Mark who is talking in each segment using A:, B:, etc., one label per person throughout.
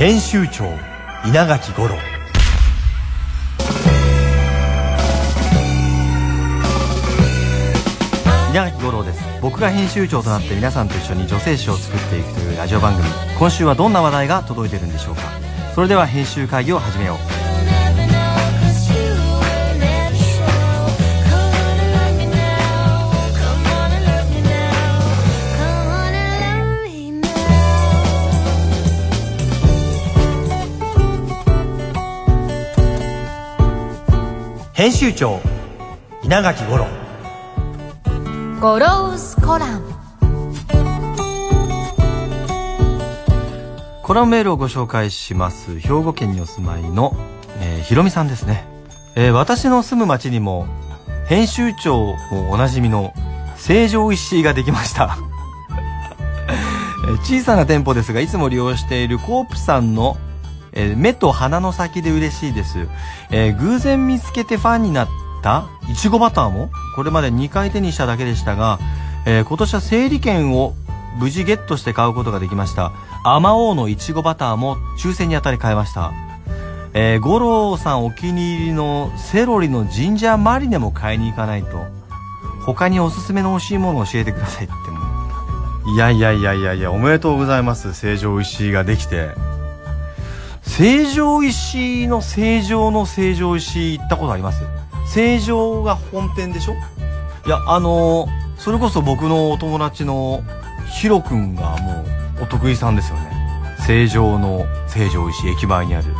A: 編集長稲垣五郎。稲垣五郎です。僕が編集長となって皆さんと一緒に女性誌を作っていくというラジオ番組。今週はどんな話題が届いているんでしょうか。それでは編集会議を始めよう。編集長稲垣五郎。
B: ゴロウスコラム。
A: コラムメールをご紹介します兵庫県にお住まいの、えーひろみさんですね、えー私の住む町にも編集長もおなじみの成城石井ができました。えー小さな店舗ですがいつも利用しているコープさんの、えー目と鼻の先で嬉しいです、えー偶然見つけてファンになったいちごバターもこれまで2回手にしただけでしたが、えー今年は整理券を無事ゲットして買うことができました。アマオのいちごバターも抽選に当たり買いました。えー、五郎さんお気に入りのセロリのジンジャーマリネも買いに行かないと。他におすすめの美味しいものを教えてくださいっても。いやいやいやいやいや、おめでとうございます。成城石井ができて。成城石井の成城の成城石井行ったことあります？成城が本店でしょ？いや、あのそれこそ僕のお友達のヒロくんがもうお得意さんですよね。成城の成城石駅前にある。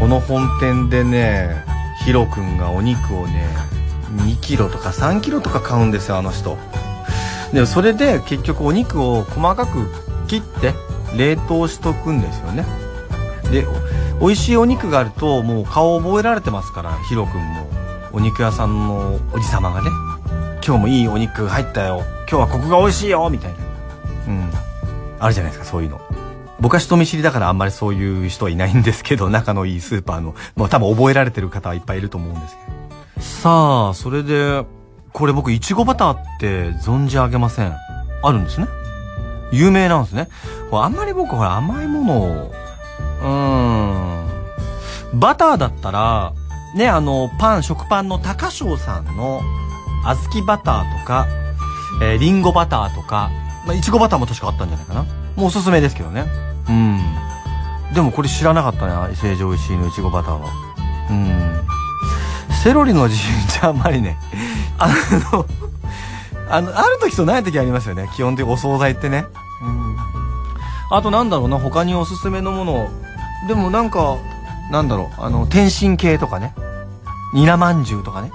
A: この本店でね、ヒロくんがお肉をね、2キロとか3キロとか買うんですよ、あの人。で、それで結局お肉を細かく切って冷凍しとくんですよね。で、美味しいお肉があるともう顔覚えられてますから、ヒロくんも。お肉屋さんのおじさまがね。今日もいいお肉入ったよ。今日はここが美味しいよみたいな。うん。あるじゃないですか、そういうの。僕は人見知りだからあんまりそういう人はいないんですけど、仲のいいスーパーの、もう多分覚えられてる方はいっぱいいると思うんですけど。さあ、それで、これ僕、いちごバターって存じ上げません。あるんですね。有名なんですね。あんまり僕、ほら、甘いものを、うん。バターだったら、ね、あの、パン、食パンの高翔さんの、小豆バターとか、えー、リンゴバターとか、まあ、いちごバターも確かあったんじゃないかな。もうおすすめですけどね。うん。でもこれ知らなかったね、成城石井のいちごバターは。うん。セロリのジンジャーマリネ。あの、あの、ある時とない時ありますよね。基本的にお惣菜ってね。あとなんだろうな、他におすすめのもの。でもなんか、なんだろう、あの、天津系とかね。ニラまんじゅうとかね。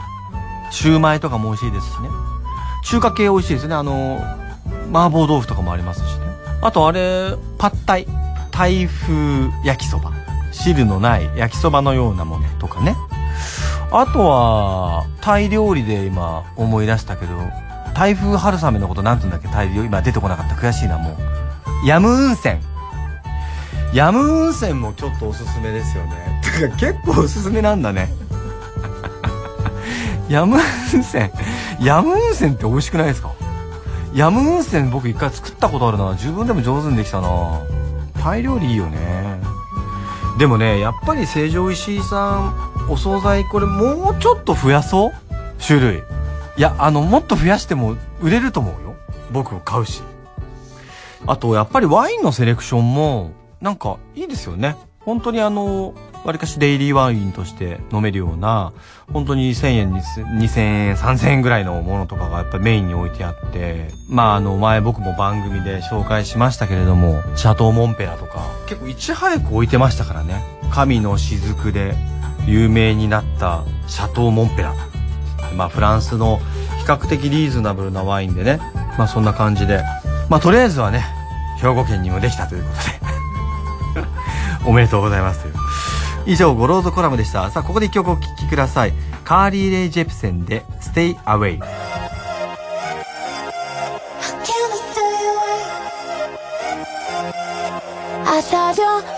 A: シューマイとかも美味しいですしね。中華系美味しいですね。あの、麻婆豆腐とかもありますしね。あとあれ、パッタイ。タイ風焼きそば。汁のない焼きそばのようなものとかね。あとは、タイ料理で今思い出したけど、タイ風春雨のことなんて言うんだっけ？タイ料理今出てこなかった。悔しいな、もう。ヤムウンセン。ヤムウンセンもちょっとおすすめですよね。てか結構おすすめなんだね。ヤムウンセン。ヤムウンセンって美味しくないですか？ヤムウンセン僕一回作ったことあるな。自分でも上手にできたな。タイ料理いいよね。でもね、やっぱり成城石井さん、お惣菜これもうちょっと増やそう？種類。いや、あの、もっと増やしても売れると思うよ。僕も買うし。あと、やっぱりワインのセレクションも、なんかいいですよね。本当にあの、わりかしデイリーワインとして飲めるような、本当に1000円2000円、3000円ぐらいのものとかがやっぱりメインに置いてあって、まああの前僕も番組で紹介しましたけれども、シャトーモンペラとか、結構いち早く置いてましたからね。神の雫で有名になったシャトーモンペラ。まあフランスの比較的リーズナブルなワインでね、まあそんな感じで、まあとりあえずはね、兵庫県にもできたということで、おめでとうございます。以上、ゴローズコラムでした。さあ、ここで一曲お聴きください。カーリー・レイ・ジェプセンで Stay Away。
C: How can I stay away? I saw your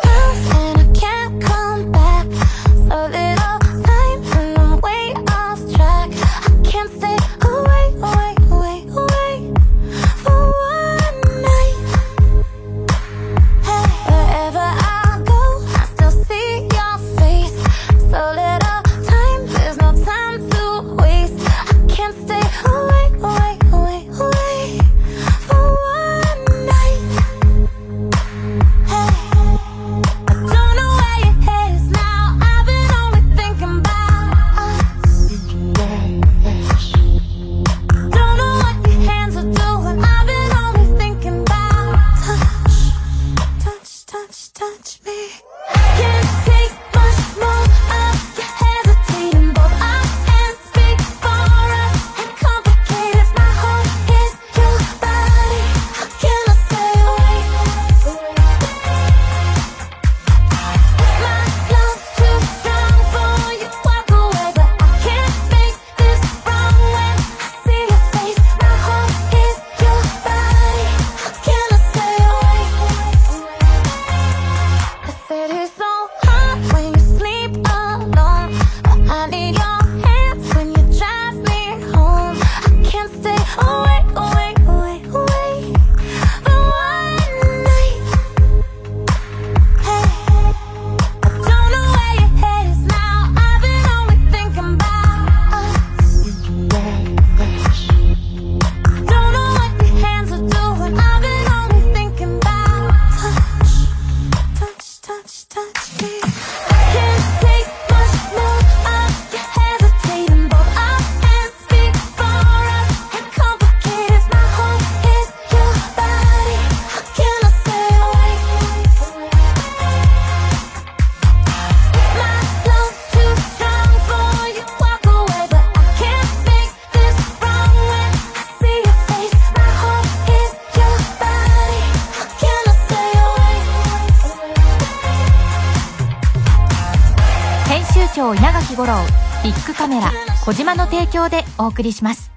B: 小島の提供でお送りします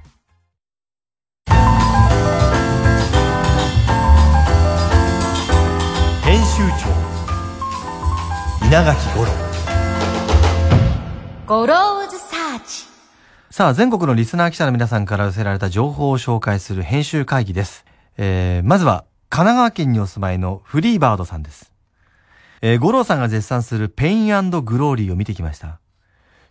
A: 編集長稲垣五郎
B: ゴローズサーチ
A: さあ、全国のリスナー記者の皆さんから寄せられた情報を紹介する編集会議です。えー、まずは、神奈川県にお住まいのフリーバードさんです。えー、五郎さんが絶賛するペイングローリーを見てきました。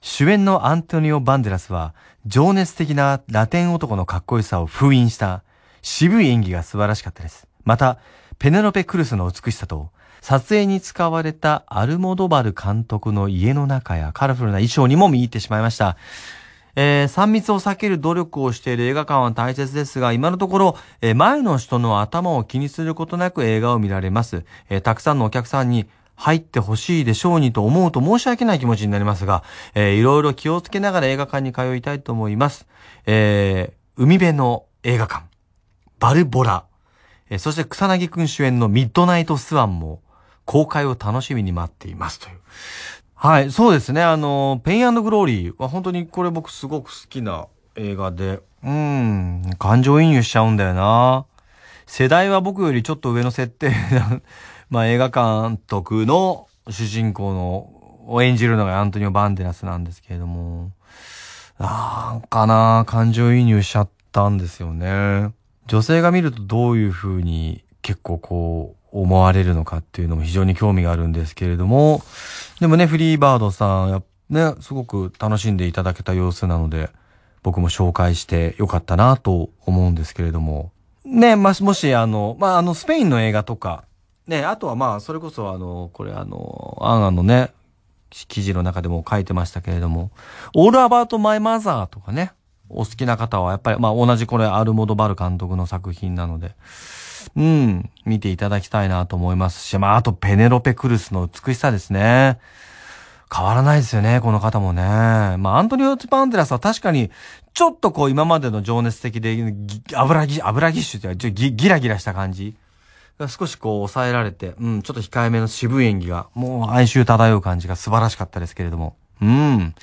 A: 主演のアントニオ・バンデラスは、情熱的なラテン男のかっこよさを封印した、渋い演技が素晴らしかったです。また、ペネロペ・クルスの美しさと、撮影に使われたアルモドバル監督の家の中やカラフルな衣装にも見入ってしまいました。えー、3密を避ける努力をしている映画館は大切ですが、今のところ、えー前の人の頭を気にすることなく映画を見られます。えーたくさんのお客さんに入ってほしいでしょうにと思うと申し訳ない気持ちになりますが、えーいろいろ気をつけながら映画館に通いたいと思います。えー海辺の映画館、バルボラ、えーそして草薙くん主演のミッドナイトスワンも公開を楽しみに待っていますという。はい、そうですね。あの、ペイングローリーは本当にこれ僕すごく好きな映画で、うん、感情移入しちゃうんだよな。世代は僕よりちょっと上の設定、まあ映画監督の主人公の、を演じるのがアントニオ・バンデラスなんですけれども、なんかな、感情移入しちゃったんですよね。女性が見るとどういう風に結構こう思われるのかっていうのも非常に興味があるんですけれども、でもね、フリーバードさん、ね、すごく楽しんでいただけた様子なので、僕も紹介してよかったなと思うんですけれども。ね、まあ、もしあの、まあ、あの、スペインの映画とか、ね、あとはまあ、それこそあの、これあの、アンアンのね、記事の中でも書いてましたけれども、オールアバートマイマザーとかね、お好きな方はやっぱり、まあ同じこれアルモドバル監督の作品なので、うん、見ていただきたいなと思いますし、まああとペネロペ・クルスの美しさですね。変わらないですよね、この方もね。まあアントニオ・パンデラスは確かに、ちょっとこう今までの情熱的で、油ぎ、油ぎっしゅっていうか、ギラギラした感じ少しこう抑えられて、うん、ちょっと控えめの渋い演技が、もう哀愁漂う感じが素晴らしかったですけれども。うん。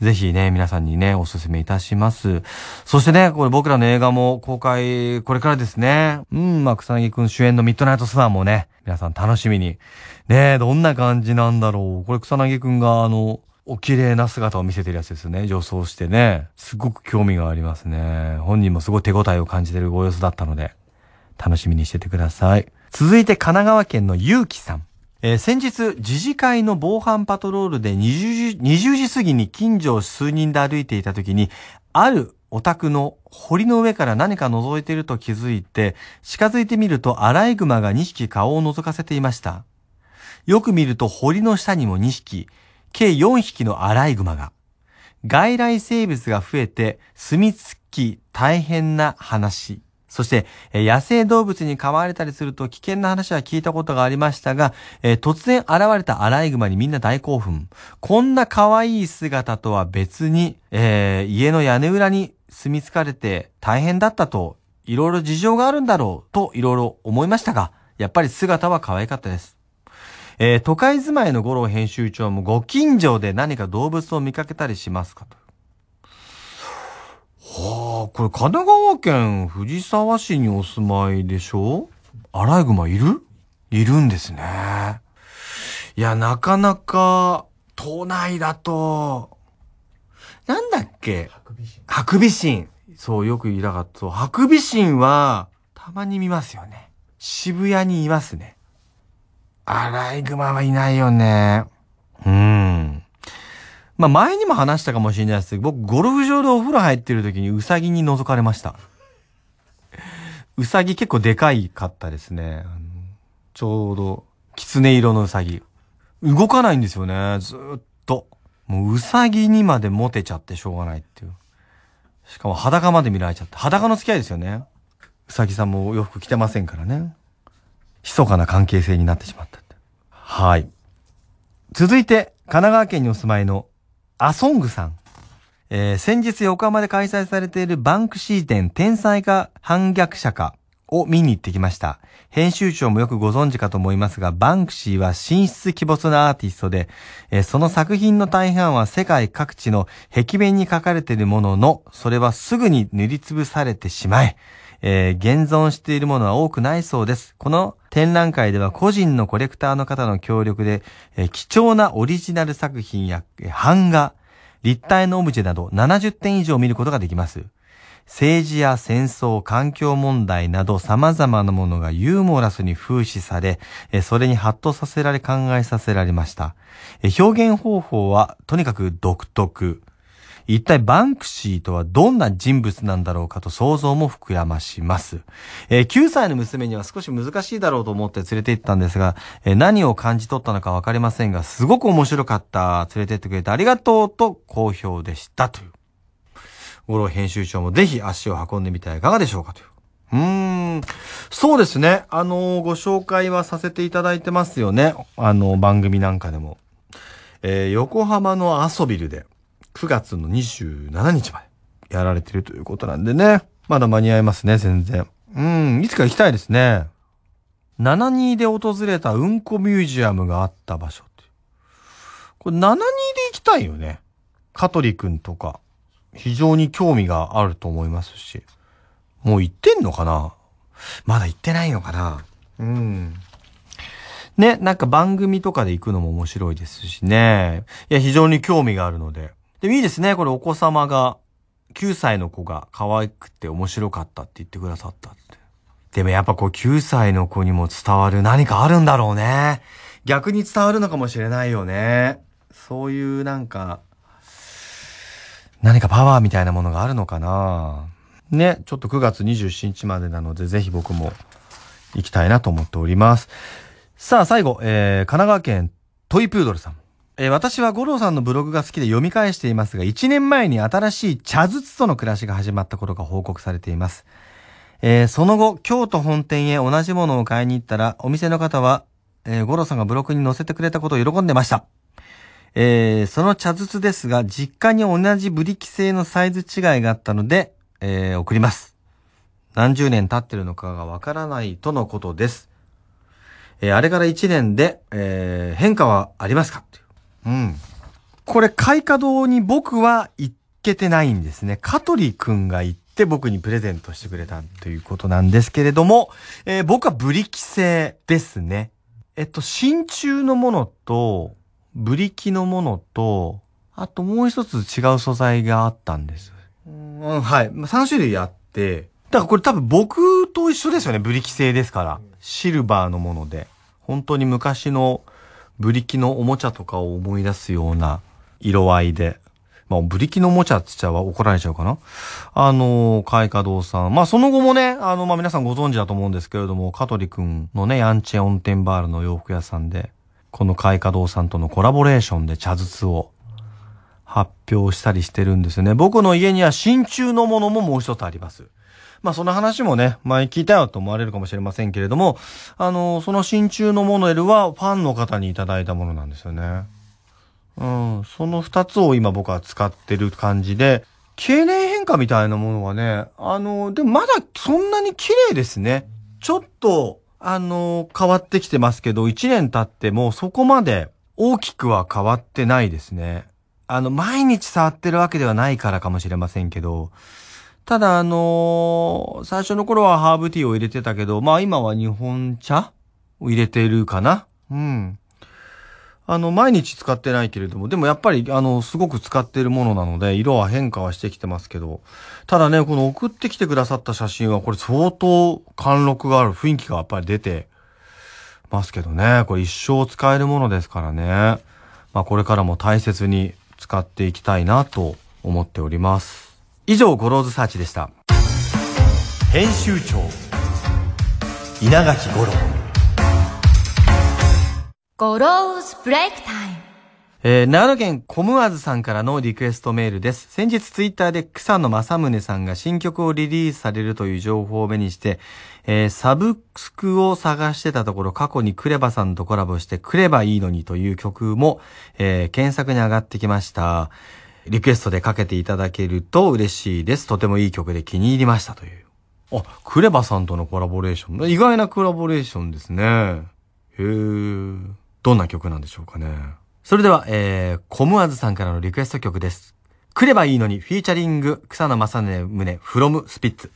A: ぜひね、皆さんにね、お勧めいたします。そしてね、これ僕らの映画も公開、これからですね。うん、まあ、草薙くん主演のミッドナイトスワンもね、皆さん楽しみに。ねどんな感じなんだろう。これ草薙くんがあの、お綺麗な姿を見せてるやつですね。女装してね。すごく興味がありますね。本人もすごい手応えを感じてるご様子だったので、楽しみにしててください。続いて神奈川県のゆうきさん。えー先日、自治会の防犯パトロールで20時 ,20 時過ぎに近所を数人で歩いていた時に、あるお宅の堀の上から何か覗いていると気づいて、近づいてみるとアライグマが2匹顔を覗かせていました。よく見ると堀の下にも2匹、計4匹のアライグマが。外来生物が増えて住み着き大変な話。そして、野生動物に噛まれたりすると危険な話は聞いたことがありましたが、え突然現れたアライグマにみんな大興奮。こんな可愛い姿とは別に、えー家の屋根裏に住み着かれて大変だったと、いろいろ事情があるんだろうといろいろ思いましたが、やっぱり姿は可愛かったです。えー都会住まいの五郎編集長もご近所で何か動物を見かけたりしますかと。はあ、これ神奈川県藤沢市にお住まいでしょ？アライグマいる？いるんですね。いや、なかなか、都内だと、なんだっけ？ハクビシン。そう、よく言いたかった。ハクビシンは、たまに見ますよね。渋谷にいますね。アライグマはいないよね。まあ前にも話したかもしれないですけど、僕ゴルフ場でお風呂入ってる時にウサギに覗かれました。ウサギ結構でかいかったですね。ちょうど、狐色のウサギ。動かないんですよね、ずっと。もうウサギにまでモテちゃってしょうがないっていう。しかも裸まで見られちゃって。裸の付き合いですよね。ウサギさんもお洋服着てませんからね。密かな関係性になってしまったって。はい。続いて、神奈川県にお住まいのアソングさん。えー先日横浜で開催されているバンクシー展天才か反逆者かを見に行ってきました。編集長もよくご存知かと思いますが、バンクシーは神出鬼没なアーティストで、えーその作品の大半は世界各地の壁面に書かれているものの、それはすぐに塗りつぶされてしまえ、えー現存しているものは多くないそうです。この展覧会では個人のコレクターの方の協力で、えー貴重なオリジナル作品やえー版画、立体のオブジェなど70点以上見ることができます。政治や戦争、環境問題など様々なものがユーモラスに風刺され、それにハッとさせられ考えさせられました。表現方法はとにかく独特。一体バンクシーとはどんな人物なんだろうかと想像も膨らまします。えー9歳の娘には少し難しいだろうと思って連れて行ったんですが、えー何を感じ取ったのかわかりませんが、すごく面白かった。連れてってくれてありがとうと好評でしたという。五郎編集長もぜひ足を運んでみてはいかがでしょうかという。うーん。そうですね。あのご紹介はさせていただいてますよね。あの、番組なんかでも。えー横浜のアソビルで9月の27日までやられてるということなんでね。まだ間に合いますね、全然。うん、いつか行きたいですね。72で訪れたうんこミュージアムがあった場所って。これ72で行きたいよね。香取くんとか。非常に興味があると思いますし。もう行ってんのかな？まだ行ってないのかな？うん。ね、なんか番組とかで行くのも面白いですしね。いや、非常に興味があるので。でもいいですね、これお子様が、9歳の子が可愛くて面白かったって言ってくださったって。でもやっぱこう9歳の子にも伝わる何かあるんだろうね。逆に伝わるのかもしれないよね。そういうなんか、何かパワーみたいなものがあるのかなね、ちょっと9月27日までなので、ぜひ僕も行きたいなと思っております。さあ、最後、えー、神奈川県トイプードルさん。えー私は五郎さんのブログが好きで読み返していますが、1年前に新しい茶筒との暮らしが始まったことが報告されています。えーその後、京都本店へ同じものを買いに行ったら、お店の方は、えー、五郎さんがブログに載せてくれたことを喜んでました。えーその茶筒ですが、実家に同じブリキ製のサイズ違いがあったので、えー送ります。何十年経ってるのかがわからないとのことです。えーあれから1年で、えー変化はありますか？ううん。これ、開花堂に僕は行けてないんですね。香取くんが行って僕にプレゼントしてくれたということなんですけれども、えー僕はブリキ製ですね。えっと、真鍮のものと、ブリキのものと、あともう一つ違う素材があったんです。うん、はい。まあ3種類あって、だからこれ多分僕と一緒ですよね。ブリキ製ですから。シルバーのもので。本当に昔のブリキのおもちゃとかを思い出すような色合いで。まあ、ブリキのおもちゃって言っちゃ怒られちゃうかな。あの、海華堂さん。まあ、その後もね、あの、まあ、皆さんご存知だと思うんですけれども、香取くんのね、ヤンチェオンテンバールの洋服屋さんで、この海華堂さんとのコラボレーションで茶筒を発表したりしてるんですよね。僕の家には真鍮のものももう一つあります。まあその話もね、前聞いたよと思われるかもしれませんけれども、あの、その真鍮のモデルはファンの方にいただいたものなんですよね。うん、その二つを今僕は使ってる感じで、経年変化みたいなものはね、あの、でもまだそんなに綺麗ですね。ちょっと、あの、変わってきてますけど、一年経ってもそこまで大きくは変わってないですね。あの、毎日触ってるわけではないからかもしれませんけど、ただあの最初の頃はハーブティーを入れてたけど、まあ今は日本茶を入れてるかなうん。あの、毎日使ってないけれども、でもやっぱり、あの、すごく使ってるものなので、色は変化はしてきてますけど、ただね、この送ってきてくださった写真は、これ相当貫禄がある雰囲気がやっぱり出てますけどね、これ一生使えるものですからね。まあこれからも大切に使っていきたいなと思っております。以上、ゴローズサーチでした。編集長稲垣五郎
B: ゴローズブレイクタイム。
A: えー、長野県コムアズさんからのリクエストメールです。先日ツイッターで草野マサムネさんが新曲をリリースされるという情報を目にして、えー、サブスクを探してたところ過去に KREVAさんとコラボしてくればいいのにという曲も、えー、検索に上がってきました。リクエストでかけていただけると嬉しいです。とてもいい曲で気に入りましたという。あ、クレバさんとのコラボレーション。意外なコラボレーションですね。へー。どんな曲なんでしょうかね。それでは、えー、コムアズさんからのリクエスト曲です。来ればいいのに、フィーチャリング、草野正宗宗、フロムスピッツ。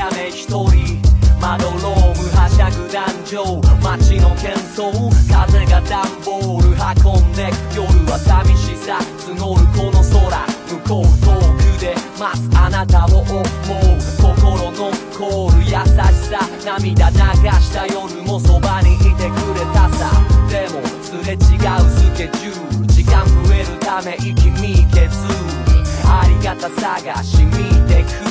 D: 外眺め一人。窓ロームはしゃぐ壇上。街の喧騒。風が段ボール運んで。夜は寂しさ。募るこの空。向こう遠くで。待つあなたを思う。心の凍る優しさ。涙流した夜もそばにいてくれたさ。でもすれ違うスケジュール。時間増えるため息見削るありがたさが染みてく。る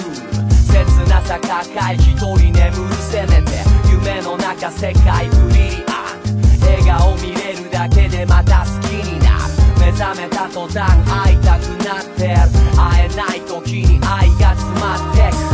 D: さ抱え一人眠るせめて夢の中世界ブリリアン笑顔見れるだけでまた好きになる。目覚めた途端会いたくなってる会えない時に愛が詰まってく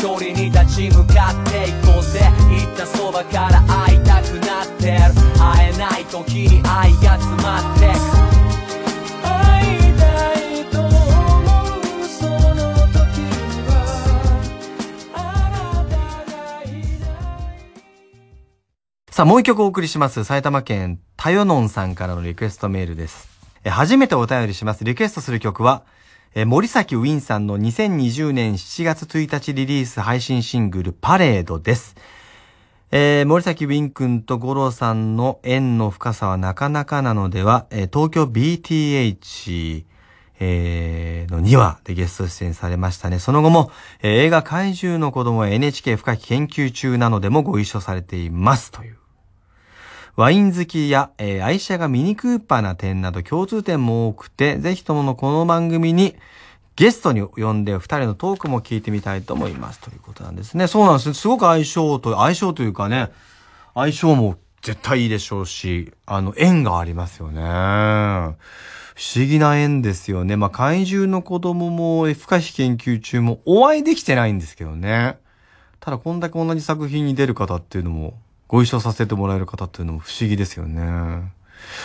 D: 距離に立ち向かっていこうぜ言ったそばから会いたくなってる会えない時に愛が詰まってく会いたいと思うその時はあなたがいない
A: さあ、もう一曲お送りします。埼玉県たよのんさんからのリクエストメールです。え初めてお便りします。リクエストする曲は、え森崎ウィンさんの2020年7月1日リリース配信シングルパレードです。えー森崎ウィン君と五郎さんの縁の深さはなかなかなのでは、えー東京 BTH、えーの2話でゲスト出演されましたね。その後も、えー映画怪獣の子供は NHK 深き研究中なのでもご一緒されていますという。ワイン好きや、えー愛車がミニクーパーな点など共通点も多くて、ぜひとものこの番組にゲストに呼んで二人のトークも聞いてみたいと思います。ということなんですね。そうなんです。すごく相性と、相性というかね、相性も絶対いいでしょうし、あの、縁がありますよね。不思議な縁ですよね。まあ、怪獣の子供も F、深き研究中もお会いできてないんですけどね。ただ、こんだけ同じ作品に出る方っていうのも、ご一緒させてもらえる方っていうのも不思議ですよね。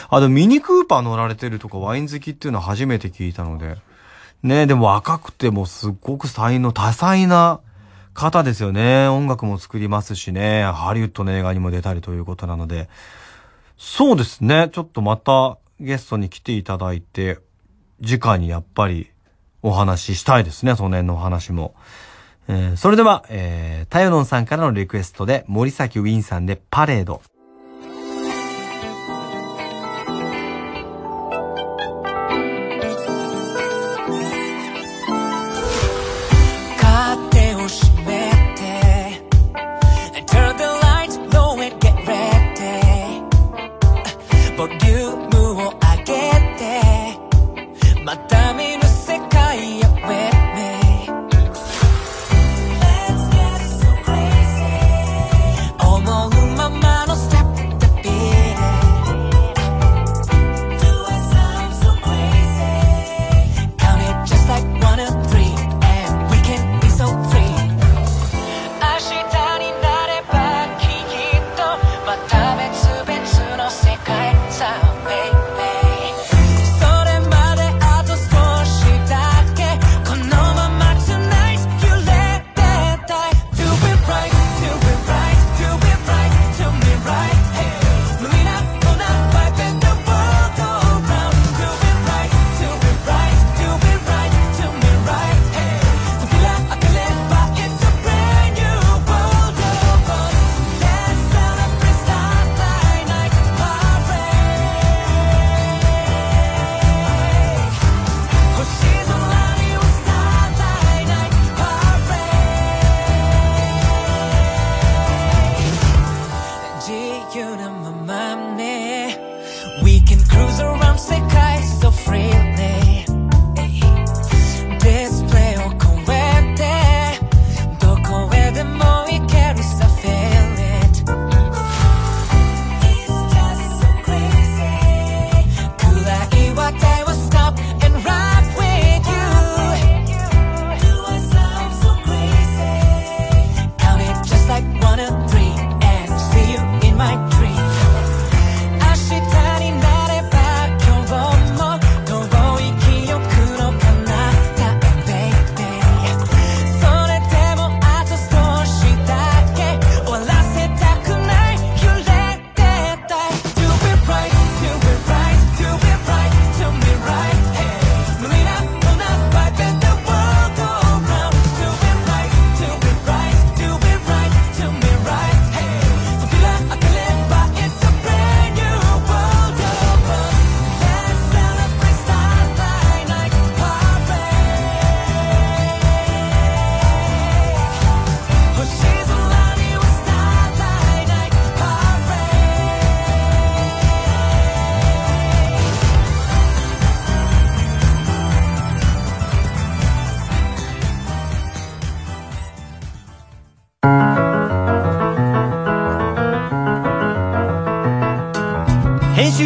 A: あ、でもミニクーパー乗られてるとかワイン好きっていうのは初めて聞いたので。ねでも若くてもすっごく才能、多彩な方ですよね。音楽も作りますしね。ハリウッドの映画にも出たりということなので。そうですね。ちょっとまたゲストに来ていただいて、直にやっぱりお話ししたいですね。その辺のお話も。えーそれでは、えー、タヨノンさんからのリクエストで、森崎ウィンさんでパレード。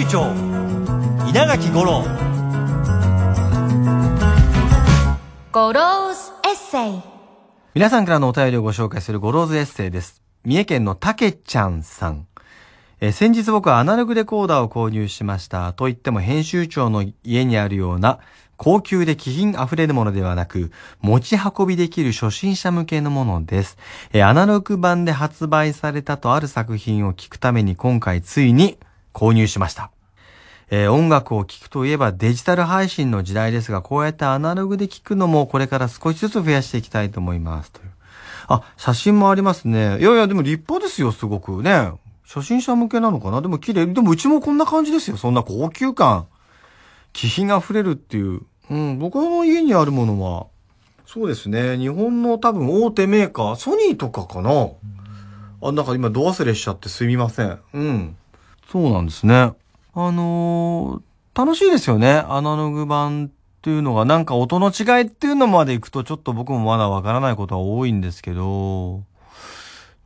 A: 長稲垣吾郎
B: ゴローズエッセイ
A: 皆さんからのお便りをご紹介するゴローズエッセイです。三重県のたけちゃんさん。えー先日僕はアナログレコーダーを購入しました。と言っても編集長の家にあるような高級で気品溢れるものではなく、持ち運びできる初心者向けのものです。えーアナログ版で発売されたとある作品を聞くために今回ついに購入しました。えー音楽を聴くといえばデジタル配信の時代ですが、こうやってアナログで聴くのもこれから少しずつ増やしていきたいと思います。というあ、写真もありますね。いやいや、でも立派ですよ、すごくね。初心者向けなのかな？でも綺麗。でもうちもこんな感じですよ。そんな高級感。気品溢れるっていう。うん、僕の家にあるものは、そうですね。日本の多分大手メーカー、ソニーとかかな。あ、なんか今、度忘れしちゃってすみません。うん。そうなんですね。あのー楽しいですよね。アナログ版っていうのが、なんか音の違いっていうのまで行くとちょっと僕もまだわからないことは多いんですけど、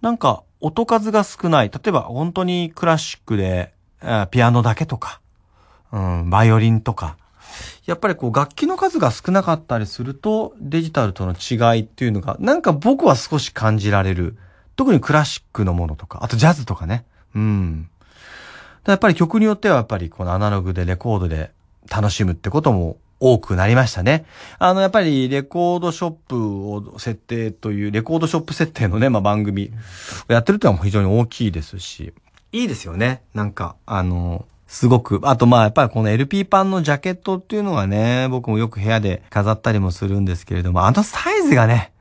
A: なんか音数が少ない。例えば本当にクラシックで、ピアノだけとか、うん、バイオリンとか、やっぱりこう楽器の数が少なかったりするとデジタルとの違いっていうのがなんか僕は少し感じられる。特にクラシックのものとか、あとジャズとかね。うん。やっぱり曲によってはやっぱりこのアナログでレコードで楽しむってことも多くなりましたね。あの、やっぱりレコードショップを設定という、レコードショップ設定のね、まあ、番組をやってるっていうのは非常に大きいですし、いいですよね。なんか、あの、すごく、あとまあやっぱりこの LP パンのジャケットっていうのがね、僕もよく部屋で飾ったりもするんですけれども、あのサイズがね、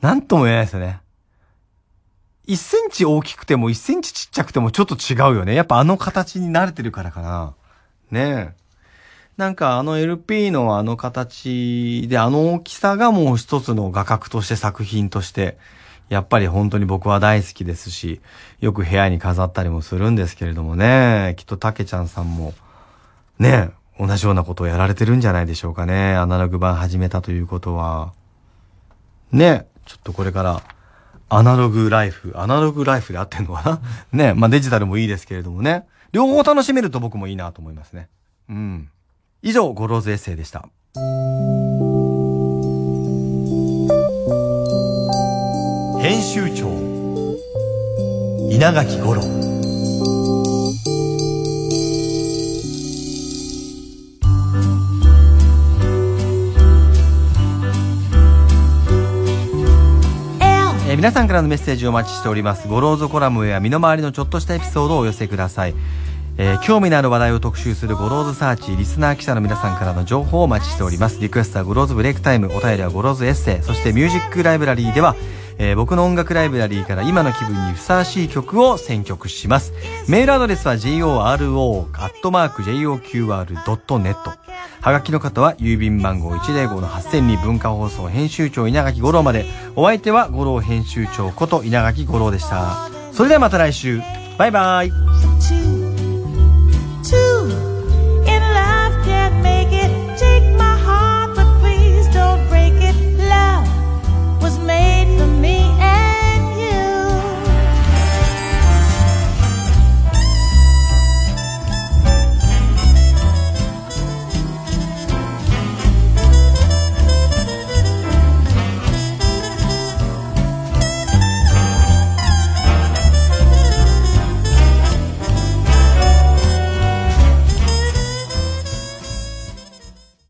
A: なんとも言えないですよね。1センチ大きくても1センチちっちゃくてもちょっと違うよね。やっぱあの形に慣れてるからかな。ねえ。なんかあの LP のあの形であの大きさがもう一つの画角として作品として、やっぱり本当に僕は大好きですし、よく部屋に飾ったりもするんですけれどもね。きっとたけちゃんさんも、ねえ、同じようなことをやられてるんじゃないでしょうかね。アナログ版始めたということは。ねえ、ちょっとこれから、アナログライフ、アナログライフで合ってんのかな？ねまあデジタルもいいですけれどもね。両方楽しめると僕もいいなと思いますね。うん。以上、ゴローズエッセイでした。編集長稲垣五郎え皆さんからのメッセージをお待ちしております。ゴローズコラムや身の回りのちょっとしたエピソードをお寄せください。えー興味のある話題を特集するゴローズサーチ、リスナー記者の皆さんからの情報をお待ちしております。リクエストはゴローズブレイクタイム、お便りはゴローズエッセイ、そしてミュージックライブラリーでは、えー僕の音楽ライブラリーから今の気分にふさわしい曲を選曲します。メールアドレスは goro@joqr.net。はがきの方は郵便番号105-8000に文化放送編集長稲垣五郎まで。お相手は五郎編集長こと稲垣五郎でした。それではまた来週。バイバイ。